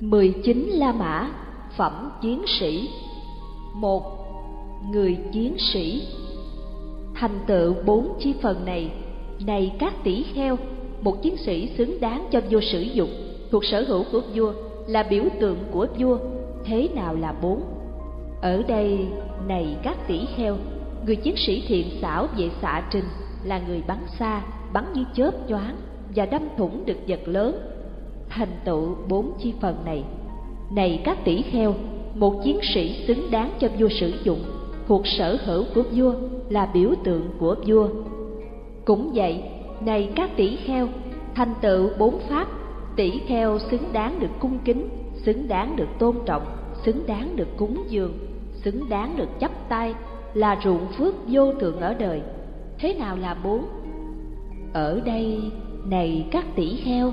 19 La Mã Phẩm Chiến Sĩ một Người chiến sĩ Thành tựu bốn chi phần này Này các tỷ kheo Một chiến sĩ xứng đáng cho vua sử dụng Thuộc sở hữu của vua Là biểu tượng của vua Thế nào là bốn? Ở đây, này các tỷ kheo Người chiến sĩ thiện xảo về xạ trình Là người bắn xa, bắn như chớp choáng Và đâm thủng được vật lớn thành tựu bốn chi phần này. Này các tỷ kheo, một chiến sĩ xứng đáng cho vua sử dụng, thuộc sở hữu của vua là biểu tượng của vua. Cũng vậy, này các tỷ kheo, thành tựu bốn pháp, tỷ kheo xứng đáng được cung kính, xứng đáng được tôn trọng, xứng đáng được cúng dường, xứng đáng được chấp tay, là ruộng phước vô thượng ở đời. Thế nào là bốn? Ở đây, này các tỷ kheo,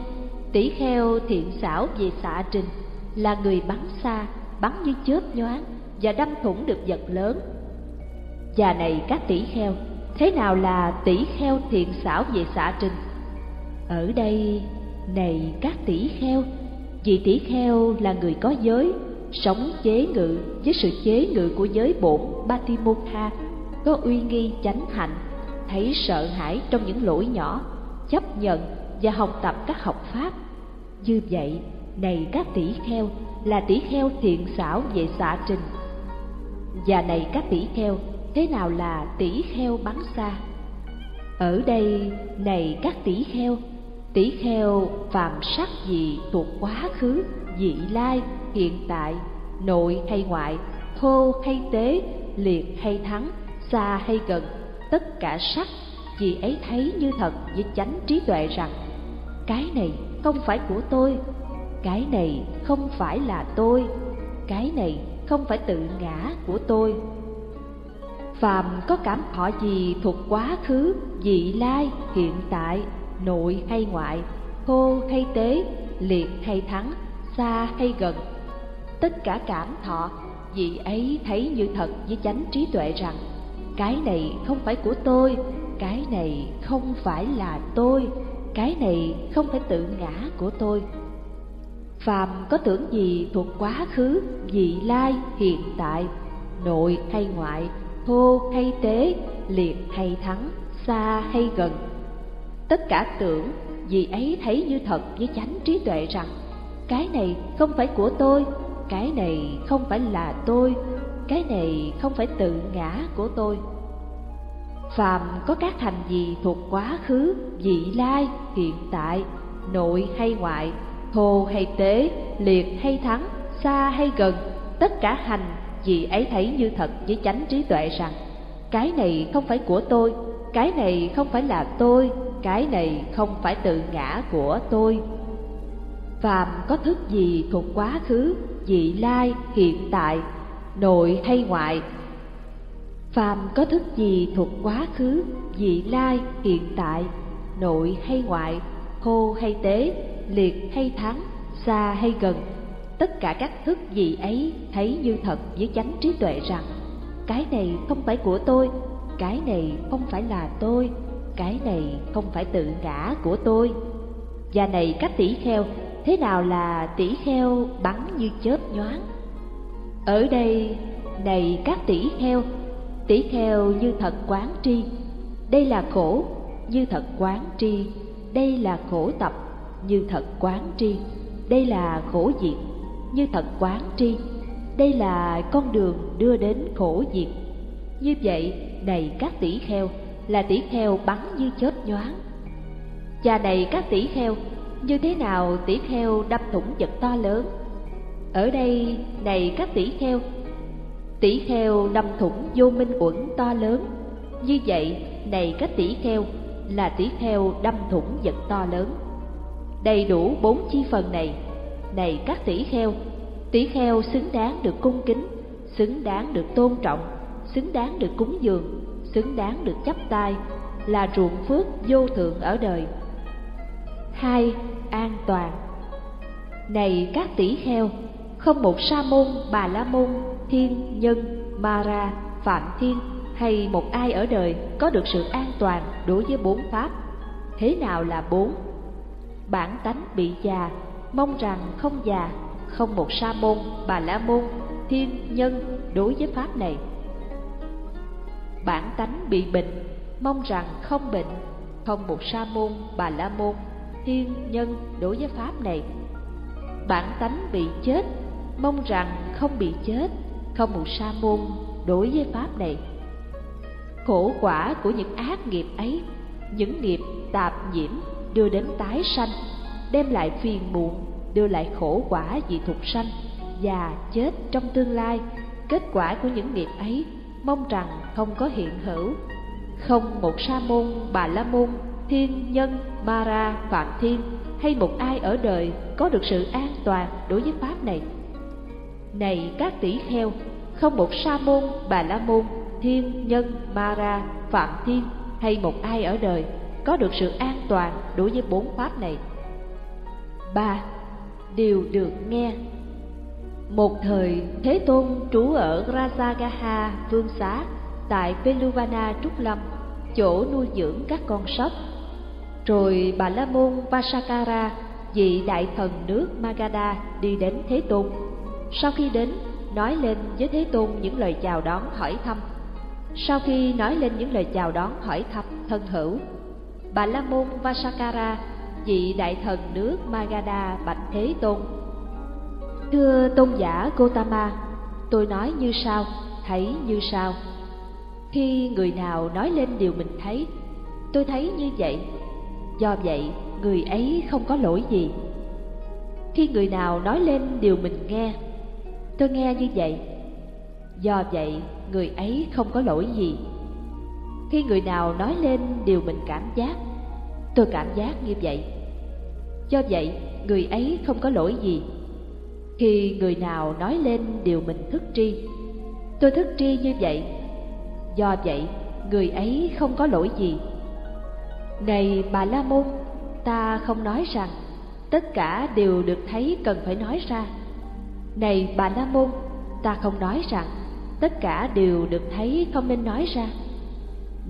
tỷ kheo thiện xảo về xạ trình, là người bắn xa, bắn như chớp nhoáng và đâm thủng được vật lớn. Và này các tỷ kheo, thế nào là tỷ kheo thiện xảo về xạ trình? Ở đây, này các tỷ kheo vì tỷ kheo là người có giới, sống chế ngự với sự chế ngự của giới bổn Batimotha có uy nghi chánh hạnh, thấy sợ hãi trong những lỗi nhỏ, chấp nhận và học tập các học pháp như vậy, này các tỷ kheo, là tỷ kheo thiện xảo về xạ trình. Và này các tỷ kheo, thế nào là tỷ kheo bắn xa? Ở đây, này các tỷ kheo, tỷ kheo phàm sắc gì thuộc quá khứ, vị lai, hiện tại, nội hay ngoại, thô hay tế, liệt hay thắng, xa hay gần, tất cả sắc, vì ấy thấy như thật với chánh trí tuệ rằng cái này không phải của tôi. Cái này không phải là tôi. Cái này không phải tự ngã của tôi. Phàm có cảm thọ gì thuộc quá khứ vị lai, hiện tại, nội hay ngoại thô hay tế, liệt hay thắng, xa hay gần, tất cả cảm thọ, vị ấy thấy như thật với chánh trí tuệ rằng, cái này không phải của tôi, cái này không phải là tôi cái này không phải tự ngã của tôi. Phàm có tưởng gì thuộc quá khứ, vị lai, hiện tại, nội hay ngoại, thô hay tế, liệt hay thắng, xa hay gần. Tất cả tưởng, vì ấy thấy như thật với chánh trí tuệ rằng, cái này không phải của tôi, cái này không phải là tôi, cái này không phải tự ngã của tôi phàm có các thành gì thuộc quá khứ, vị lai, hiện tại, nội hay ngoại, thô hay tế, liệt hay thắng, xa hay gần, tất cả hành vị ấy thấy như thật với chánh trí tuệ rằng cái này không phải của tôi, cái này không phải là tôi, cái này không phải tự ngã của tôi. Phàm có thức gì thuộc quá khứ, vị lai, hiện tại, nội hay ngoại, phàm có thức gì thuộc quá khứ, vị lai, hiện tại, nội hay ngoại, khô hay tế, liệt hay thắng, xa hay gần, tất cả các thức gì ấy thấy như thật với chánh trí tuệ rằng, cái này không phải của tôi, cái này không phải là tôi, cái này không phải tự ngã của tôi. Và này các tỷ kheo, thế nào là tỷ kheo bắn như chớp nhoáng? Ở đây, này các tỷ kheo tỷ kheo như thật quán tri. Đây là khổ, như thật quán tri. Đây là khổ tập, như thật quán tri. Đây là khổ diệt, như thật quán tri. Đây là con đường đưa đến khổ diệt. Như vậy, này các tỷ kheo, là tỷ kheo bắn như chớp nhoáng. Cha này các tỷ kheo, như thế nào tỷ kheo đâm thủng vật to lớn? Ở đây, này các tỷ kheo tỷ kheo đâm thủng vô minh uẩn to lớn. Như vậy, này các tỷ kheo, là tỷ kheo đâm thủng vật to lớn. Đầy đủ bốn chi phần này này các tỷ kheo tỷ kheo xứng đáng được cung kính, xứng đáng được tôn trọng, xứng đáng được cúng dường, xứng đáng được chấp tay, là ruộng phước vô thượng ở đời. Hai, an toàn. Này các tỷ kheo, không một sa môn, bà la môn thiên nhân mara phạm thiên hay một ai ở đời có được sự an toàn đối với bốn pháp? Thế nào là bốn? Bản tánh bị già, mong rằng không già, không một sa môn, bà la môn, thiên nhân đối với pháp này. Bản tánh bị bệnh, mong rằng không bệnh, không một sa môn, bà la môn, thiên nhân đối với pháp này. Bản tánh bị chết, mong rằng không bị chết không một sa môn đối với pháp này. Khổ quả của những ác nghiệp ấy, những nghiệp tạp nhiễm đưa đến tái sanh, đem lại phiền muộn, đưa lại khổ quả vì thục sanh và chết trong tương lai. Kết quả của những nghiệp ấy mong rằng không có hiện hữu. Không một sa môn, bà la môn, thiên nhân, ma ra, phạm thiên hay một ai ở đời có được sự an toàn đối với pháp này này các tỷ kheo, không một sa môn, bà la môn, thiên nhân, ma ra, phạm thiên hay một ai ở đời có được sự an toàn đối với bốn pháp này. Ba, đều được nghe. Một thời thế tôn trú ở rajagaha, vương xá, tại peluvana trúc lâm, chỗ nuôi dưỡng các con sóc. Rồi bà la môn vasakara, vị đại thần nước magadha đi đến thế tôn sau khi đến, nói lên với thế tôn những lời chào đón hỏi thăm. Sau khi nói lên những lời chào đón hỏi thăm thân hữu, bà la môn vasakara, vị đại thần nước magadha bạch thế tôn. Thưa tôn giả gotama tôi nói như sau, thấy như sau. Khi người nào nói lên điều mình thấy, tôi thấy như vậy. Do vậy, người ấy không có lỗi gì. Khi người nào nói lên điều mình nghe tôi nghe như vậy. Do vậy, người ấy không có lỗi gì. Khi người nào nói lên điều mình cảm giác, tôi cảm giác như vậy. Do vậy, người ấy không có lỗi gì. Khi người nào nói lên điều mình thức tri, tôi thức tri như vậy. Do vậy, người ấy không có lỗi gì. Này bà la môn, ta không nói rằng tất cả đều được thấy cần phải nói ra này bà la môn, ta không nói rằng tất cả đều được thấy không nên nói ra.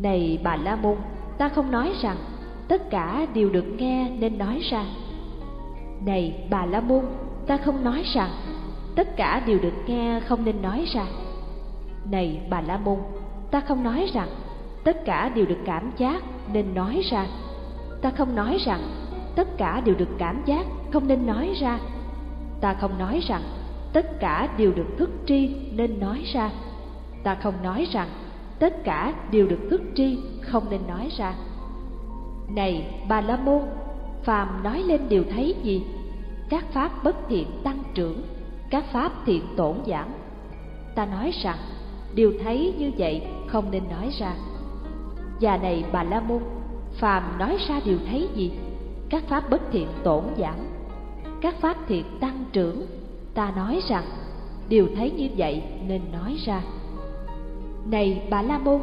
Này bà la môn, ta không nói rằng tất cả đều được nghe nên nói ra. Này bà la môn, ta không nói rằng tất cả đều được nghe không nên nói ra. Này bà la môn, ta không nói rằng tất cả đều được cảm giác nên nói ra. Ta không nói rằng tất cả đều được cảm giác không nên nói ra. Ta không nói rằng tất cả đều được thức tri nên nói ra. Ta không nói rằng tất cả đều được thức tri, không nên nói ra. Này bà la môn phàm nói lên điều thấy gì? Các pháp bất thiện tăng trưởng, các pháp thiện tổn giảm. Ta nói rằng điều thấy như vậy không nên nói ra. Và này bà la môn phàm nói ra điều thấy gì? Các pháp bất thiện tổn giảm, các pháp thiện tăng trưởng ta nói rằng, điều thấy như vậy nên nói ra. Này bà la môn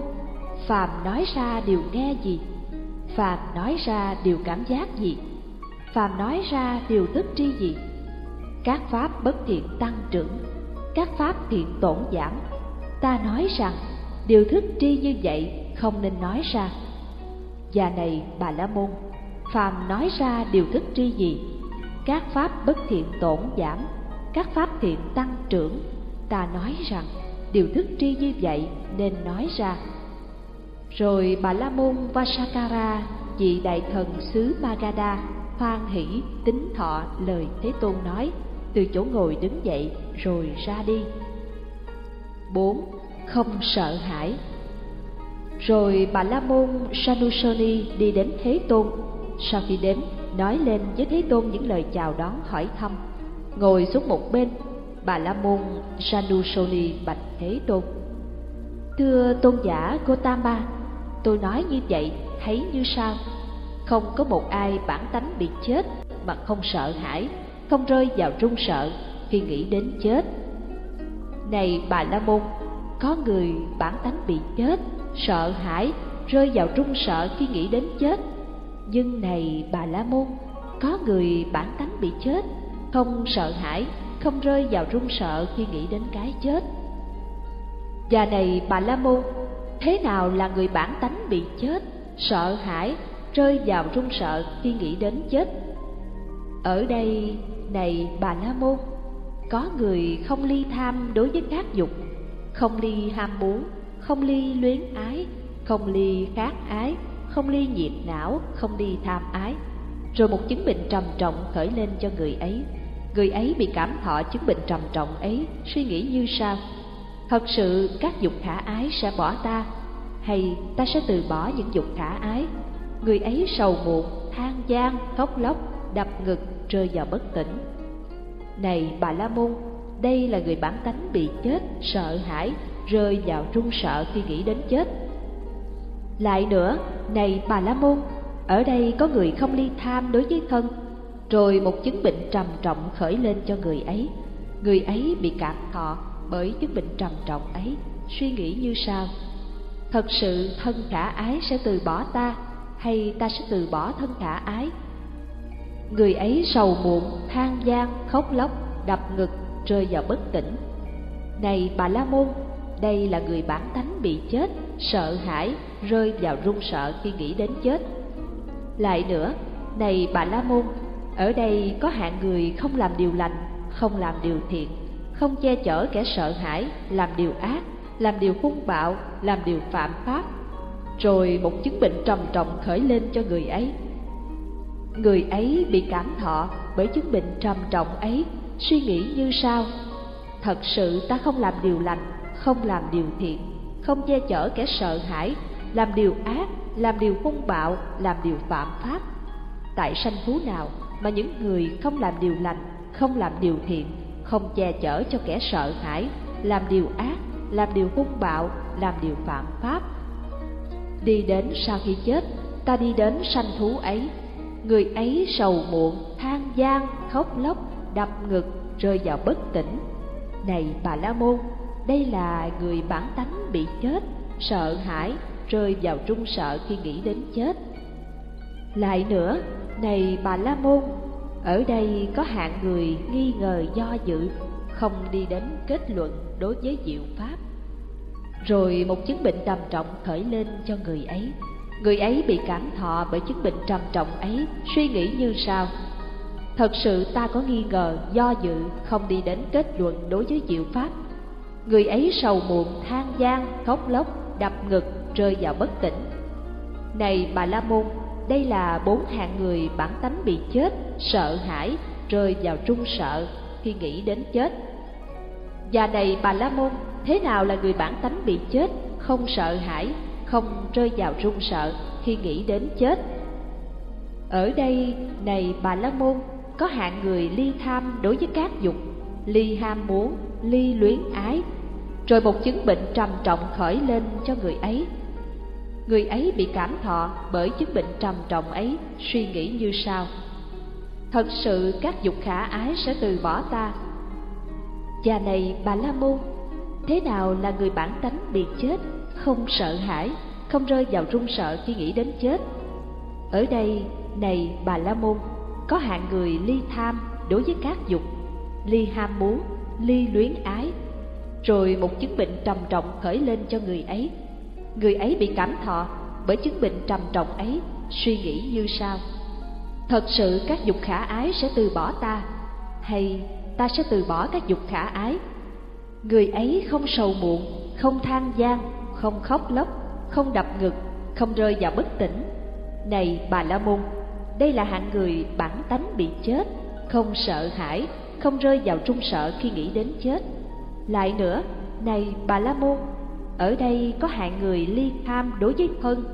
phàm nói ra điều nghe gì? Phàm nói ra điều cảm giác gì? Phàm nói ra điều thức tri gì? Các pháp bất thiện tăng trưởng, các pháp thiện tổn giảm. Ta nói rằng, điều thức tri như vậy không nên nói ra. Và này bà la môn phàm nói ra điều thức tri gì? Các pháp bất thiện tổn giảm các pháp thiện tăng trưởng. Ta nói rằng, điều thức tri như vậy nên nói ra. Rồi bà la môn vasakara, vị đại thần xứ magadha, hoan hỷ, tính thọ lời thế tôn nói. Từ chỗ ngồi đứng dậy, rồi ra đi. Bốn, không sợ hãi. Rồi bà la môn sanusoni đi đến thế tôn. Sau khi đến, nói lên với thế tôn những lời chào đón hỏi thăm ngồi xuống một bên, bà la môn sanusoni bạch thế tôn. Thưa tôn giả gotama, tôi nói như vậy thấy như sao? Không có một ai bản tánh bị chết mà không sợ hãi, không rơi vào run sợ khi nghĩ đến chết. Này bà la môn, có người bản tánh bị chết, sợ hãi, rơi vào run sợ khi nghĩ đến chết. Nhưng này bà la môn, có người bản tánh bị chết không sợ hãi không rơi vào run sợ khi nghĩ đến cái chết và này bà la môn thế nào là người bản tánh bị chết sợ hãi rơi vào run sợ khi nghĩ đến chết ở đây này bà la môn có người không ly tham đối với các dục, không ly ham muốn, không ly luyến ái, không ly khát ái, không ly nhiệt não, không ly tham ái. Rồi một chứng bệnh trầm trọng khởi lên cho người ấy. Người ấy bị cảm thọ chứng bệnh trầm trọng ấy, suy nghĩ như sau: Thật sự các dục khả ái sẽ bỏ ta, hay ta sẽ từ bỏ những dục khả ái? Người ấy sầu muộn, than gian, khóc lóc, đập ngực, rơi vào bất tỉnh. Này bà La Môn, đây là người bản tánh bị chết, sợ hãi, rơi vào run sợ khi nghĩ đến chết. Lại nữa, này bà La Môn, ở đây có người không ly tham đối với thân, rồi một chứng bệnh trầm trọng khởi lên cho người ấy. Người ấy bị cảm thọ bởi chứng bệnh trầm trọng ấy, suy nghĩ như sau: Thật sự thân khả ái sẽ từ bỏ ta, hay ta sẽ từ bỏ thân khả ái? Người ấy sầu muộn, than gian, khóc lóc, đập ngực, rơi vào bất tỉnh. Này bà La Môn, đây là người bản tánh bị chết, sợ hãi, rơi vào run sợ khi nghĩ đến chết. Lại nữa, này bà La Môn, ở đây có hạng người không làm điều lành, không làm điều thiện, không che chở kẻ sợ hãi, làm điều ác, làm điều hung bạo, làm điều phạm pháp. Rồi một chứng bệnh trầm trọng khởi lên cho người ấy. Người ấy bị cảm thọ bởi chứng bệnh trầm trọng ấy, suy nghĩ như sau: Thật sự ta không làm điều lành, không làm điều thiện, không che chở kẻ sợ hãi, làm điều ác, làm điều hung bạo, làm điều phạm pháp. Tại sanh thú nào mà những người không làm điều lành, không làm điều thiện, không che chở cho kẻ sợ hãi, làm điều ác, làm điều hung bạo, làm điều phạm pháp. Đi đến sau khi chết, ta đi đến sanh thú ấy, người ấy sầu muộn, than gian, khóc lóc, đập ngực, rơi vào bất tỉnh. Này bà La Môn, đây là người bản tánh bị chết, sợ hãi, rơi vào trung sợ khi nghĩ đến chết. Lại nữa, này bà La Môn, ở đây có hạng người nghi ngờ do dự, không đi đến kết luận đối với diệu pháp. Rồi một chứng bệnh trầm trọng khởi lên cho người ấy. Người ấy bị cảm thọ bởi chứng bệnh trầm trọng ấy, suy nghĩ như sau: Thật sự ta có nghi ngờ, do dự, không đi đến kết luận đối với diệu pháp. Người ấy sầu muộn, than gian, khóc lóc, đập ngực, rơi vào bất tỉnh. Này bà La Môn, đây là bốn hạng người bản tánh bị chết, sợ hãi, rơi vào trung sợ khi nghĩ đến chết. Và này bà La Môn, thế nào là người bản tánh bị chết, không sợ hãi, không rơi vào run sợ khi nghĩ đến chết? Ở đây, này bà La Môn, có hạng người ly tham đối với các dục, ly ham muốn, ly luyến ái, rồi một chứng bệnh trầm trọng khởi lên cho người ấy. Người ấy bị cảm thọ bởi chứng bệnh trầm trọng ấy, suy nghĩ như sau: Thật sự các dục khả ái sẽ từ bỏ ta. Cha này bà La Môn, thế nào là người bản tánh bị chết, không sợ hãi, không rơi vào run sợ khi nghĩ đến chết? Ở đây, này bà La Môn, có hạng người ly tham đối với các dục, ly ham muốn, ly luyến ái, rồi một chứng bệnh trầm trọng khởi lên cho người ấy. Người ấy bị cảm thọ bởi chứng bệnh trầm trọng ấy, suy nghĩ như sau: Thật sự các dục khả ái sẽ từ bỏ ta, hay ta sẽ từ bỏ các dục khả ái? Người ấy không sầu muộn, không than gian, không khóc lóc, không đập ngực, không rơi vào bất tỉnh. Này bà La Môn, đây là hạng người bản tánh bị chết, không sợ hãi, không rơi vào trung sợ khi nghĩ đến chết. Lại nữa, này bà La Môn, ở đây có hạng người ly tham đối với thân,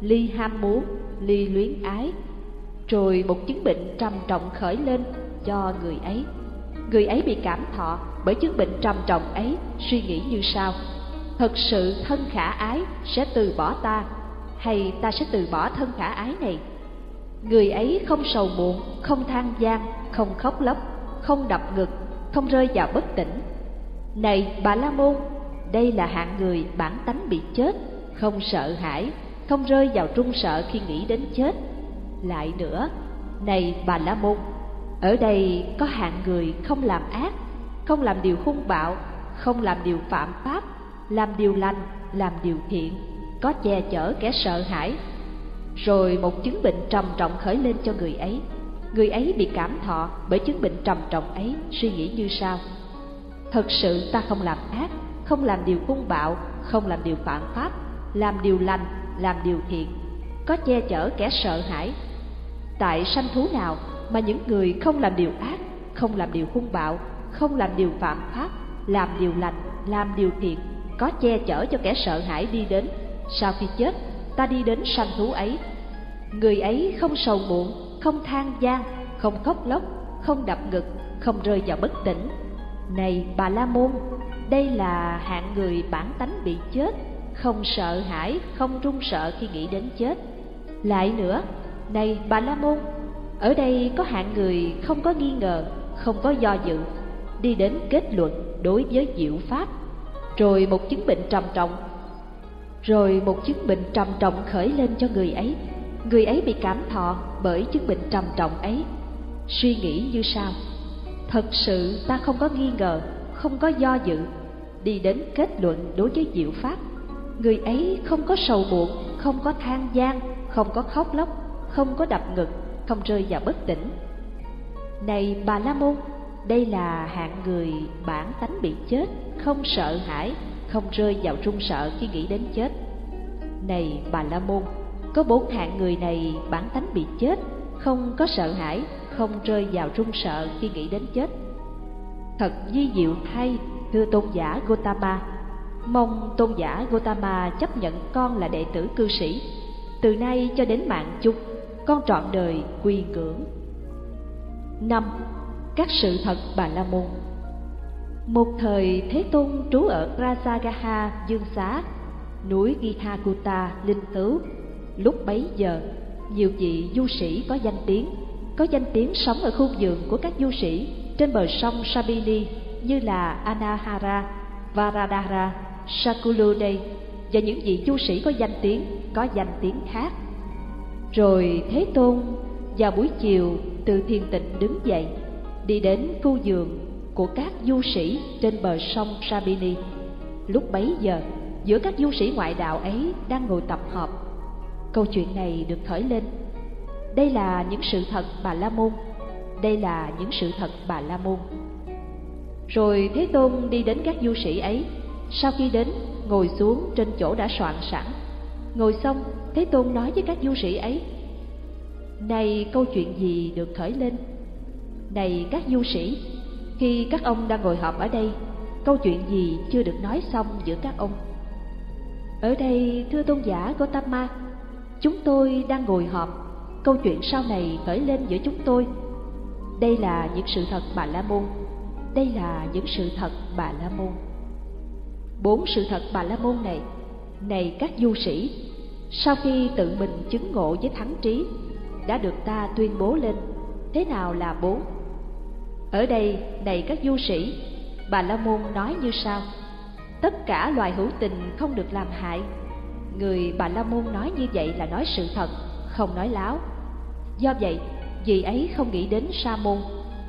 ly ham muốn, ly luyến ái. Rồi một chứng bệnh trầm trọng khởi lên cho người ấy. Người ấy bị cảm thọ bởi chứng bệnh trầm trọng ấy, suy nghĩ như sau: Thật sự thân khả ái sẽ từ bỏ ta, hay ta sẽ từ bỏ thân khả ái này? Người ấy không sầu muộn, không than gian, không khóc lóc, không đập ngực, không rơi vào bất tỉnh. Này bà La Môn, đây là hạng người bản tánh bị chết, không sợ hãi, không rơi vào trung sợ khi nghĩ đến chết. Lại nữa, này bà La Môn, ở đây có hạng người không làm ác, không làm điều hung bạo, không làm điều phạm pháp, làm điều lành, làm điều thiện, có che chở kẻ sợ hãi, rồi một chứng bệnh trầm trọng khởi lên cho người ấy. Người ấy bị cảm thọ bởi chứng bệnh trầm trọng ấy, suy nghĩ như sau: thật sự ta không làm ác không làm điều hung bạo, không làm điều phạm pháp, làm điều lành, làm điều thiện. Có che chở kẻ sợ hãi. Tại sanh thú nào mà những người không làm điều ác, không làm điều hung bạo, không làm điều phạm pháp, làm điều lành, làm điều thiện, có che chở cho kẻ sợ hãi đi đến, sau khi chết, ta đi đến sanh thú ấy. Người ấy không sầu muộn, không than gian, không khóc lóc, không đập ngực, không rơi vào bất tỉnh. Này bà la môn đây là hạng người bản tánh bị chết, không sợ hãi, không run sợ khi nghĩ đến chết. Lại nữa, này bà la môn, ở đây có hạng người không có nghi ngờ, không có do dự, đi đến kết luận đối với diệu pháp. Rồi một chứng bệnh trầm trọng, rồi một chứng bệnh trầm trọng khởi lên cho người ấy. Người ấy bị cảm thọ bởi chứng bệnh trầm trọng ấy. Suy nghĩ như sau, thật sự ta không có nghi ngờ không có do dự, đi đến kết luận đối với diệu pháp. Người ấy không có sầu buồn, không có than gian, không có khóc lóc, không có đập ngực, không rơi vào bất tỉnh. Này bà la môn, đây là hạng người bản tánh bị chết, không sợ hãi, không rơi vào run sợ khi nghĩ đến chết. Này bà la môn, có bốn hạng người này bản tánh bị chết, không có sợ hãi, không rơi vào run sợ khi nghĩ đến chết thật di diệu thay, thưa tôn giả gotama mong tôn giả gotama chấp nhận con là đệ tử cư sĩ. Từ nay cho đến mạng chung con trọn đời quy ngưỡng năm, các sự thật bà la môn. Một thời thế tôn trú ở rajagaha, dương xá, núi gihakuta linh tứ. Lúc bấy giờ, nhiều vị du sĩ có danh tiếng, có danh tiếng sống ở khu vườn của các du sĩ trên bờ sông sabini như là anahara varadara sakulude và những vị du sĩ có danh tiếng, có danh tiếng khác. Rồi thế tôn vào buổi chiều từ thiền tịnh đứng dậy, đi đến khu giường của các du sĩ trên bờ sông sabini. Lúc bấy giờ, giữa các du sĩ ngoại đạo ấy đang ngồi tập hợp câu chuyện này được khởi lên. Đây là những sự thật bà la môn đây là những sự thật bà la môn. Rồi thế tôn đi đến các du sĩ ấy. Sau khi đến, ngồi xuống trên chỗ đã soạn sẵn. Ngồi xong, thế tôn nói với các du sĩ ấy, này, câu chuyện gì được khởi lên? Này, các du sĩ, khi các ông đang ngồi họp ở đây, câu chuyện gì chưa được nói xong giữa các ông? Ở đây, thưa tôn giả Gotama, chúng tôi đang ngồi họp. Câu chuyện sau này khởi lên giữa chúng tôi đây là những sự thật bà la môn. Đây là những sự thật bà la môn. Bốn sự thật bà la môn này này các du sĩ, sau khi tự mình chứng ngộ với thắng trí, đã được ta tuyên bố lên, thế nào là bốn? Ở đây, này các du sĩ, bà la môn nói như sau. Tất cả loài hữu tình không được làm hại. Người bà la môn nói như vậy là nói sự thật, không nói láo. Do vậy vì ấy không nghĩ đến sa môn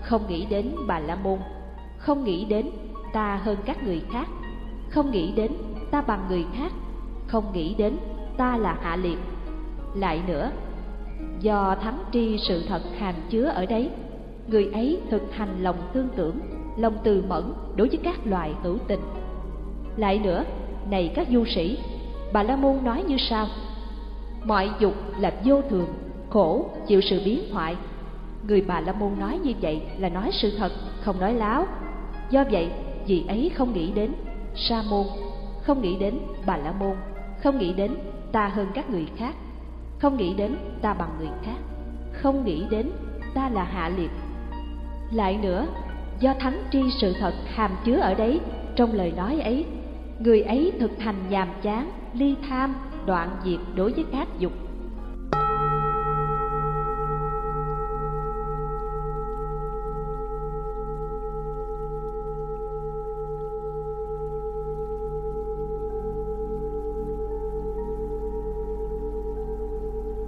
không nghĩ đến bà la môn không nghĩ đến ta hơn các người khác, không nghĩ đến ta bằng người khác, không nghĩ đến ta là hạ liệt. Lại nữa, do thắng tri sự thật hàm chứa ở đấy, người ấy thực hành lòng tương tưởng, lòng từ mẫn đối với các loài hữu tình. Lại nữa, này các du sĩ bà la môn nói như sau, mọi dục là vô thường, khổ chịu sự biến hoại người bà la môn nói như vậy là nói sự thật, không nói láo. Do vậy, vì ấy không nghĩ đến sa môn, không nghĩ đến bà la môn, không nghĩ đến ta hơn các người khác, không nghĩ đến ta bằng người khác, không nghĩ đến ta là hạ liệt. Lại nữa, do thắng tri sự thật hàm chứa ở đấy, trong lời nói ấy, người ấy thực hành nhàm chán, ly tham, đoạn diệt đối với các dục.